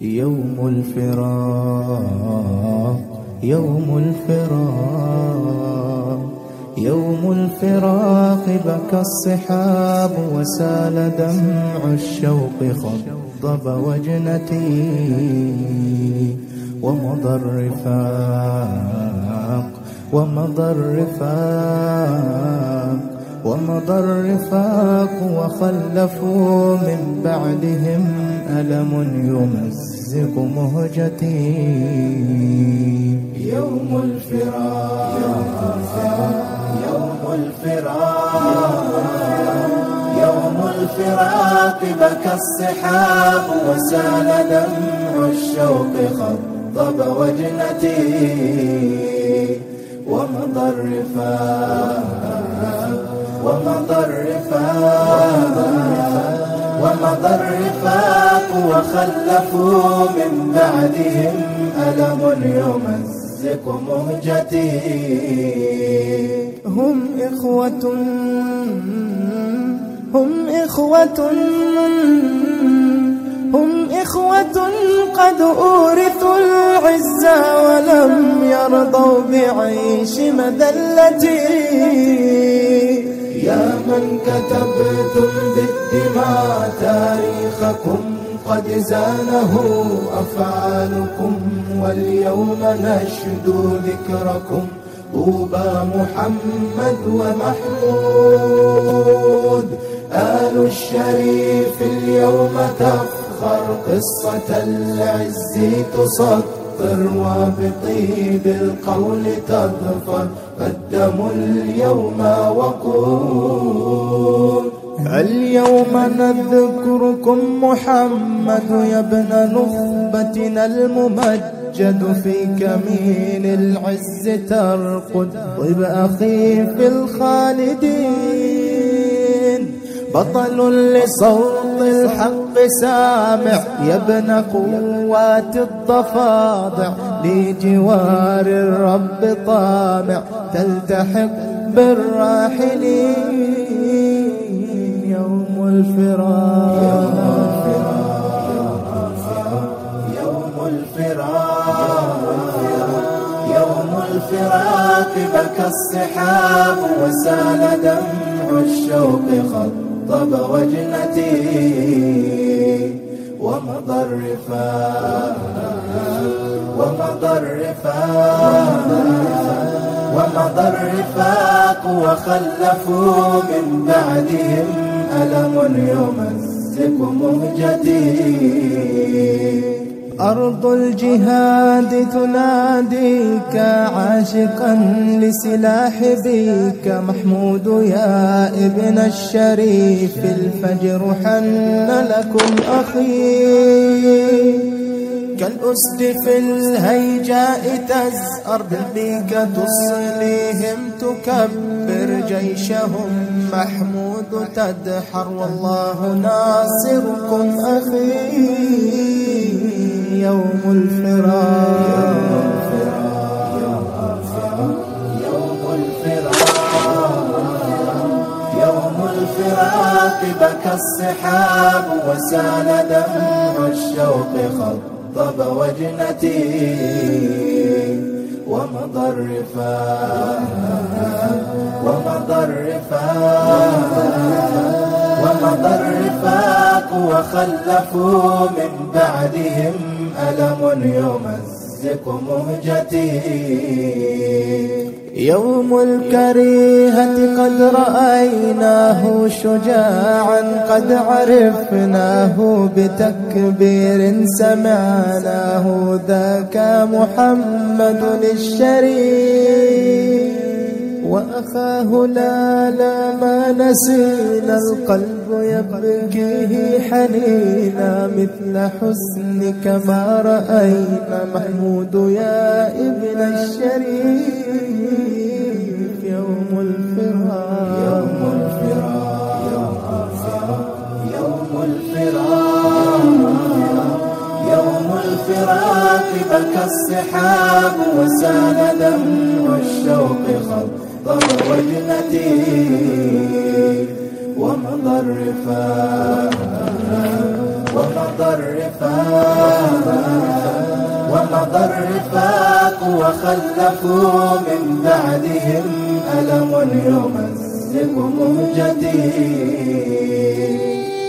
يوم الفراق يوم الفراق يوم الفراق بكى الصحاب وسال دمع الشوق خضب وجنتي ومضى الرفاق ومضى الرفاق. ومضى الرفاق وخلفوا من بعدهم ألم يمزق مهجتي. يوم الفراق يوم الفراق يوم الفراق بكى الصحاب وسال دمع الشوق خضب وجنتي. ومضى الرفاق ومضى الرفاق ومضى الرفاق وخلفوا من بعدهم ألم يمزق مهجتي هم إخوة هم إخوة هم إخوة قد أورثوا العزة ولم يرضوا بعيش مذلتي يا من كتبتم بالدماء تاريخكم قد زانه أفعالكم واليوم نشدو ذكركم طوبى محمد ومحمود. آل الشريف اليوم تفخر قصة العز تسطر وبطيب القول تظفر قدم اليوم وقود اليوم نذكركم محمد يا ابن نخبتنا الممجد في كمين العز ترقد طيب أخي في الخالدين. بطل لصوت الحق سامع يا ابن قوات الضفادع لجوار الرب طامع تلتحق بالراحلين. يوم الفراق. يوم الفراق. يوم الفراق بكى الصحاب وسال دمع الشوق خضب وجنتي ومضى الرفاق ومضى الرفاق ومضى الرفاق وخلفوا من بعدهم ألم يمزق مهجتي. أرض الجهاد تناديك عاشقا لسلاح بيك محمود يا ابن الشريف الفجر حن لكم أخي كالأسد في الهيجاء تزأر بالبيك تصليهم تكبر جيشهم محمود تدحر والله ناصركم أخي يوم الفراق الفراق بكى الصحاب وسال دمع الشوق خضب وجنتي ومضى الرفاق ومضى الرفاق ومضى الرفاق وخلفوا من بعدهم ألم يمزق مهجتي؟ يوم الكريهة قد رأيناه شجاعا قد عرفناه بتكبير سمعناه ذاك محمد الشريف. وأخاه لا لا نسينا القلب يبكيه حنينا مثل حسنك ما رأينا. محمود يا ابن الشريف يوم الفراق. يوم الفراق يوم الفراق يوم الفراق بكى السحاب وسال دمع الشوق خضر وجنتي ومضى الرفاق وخلفوا من بعدهم ألم يمزق مهجتي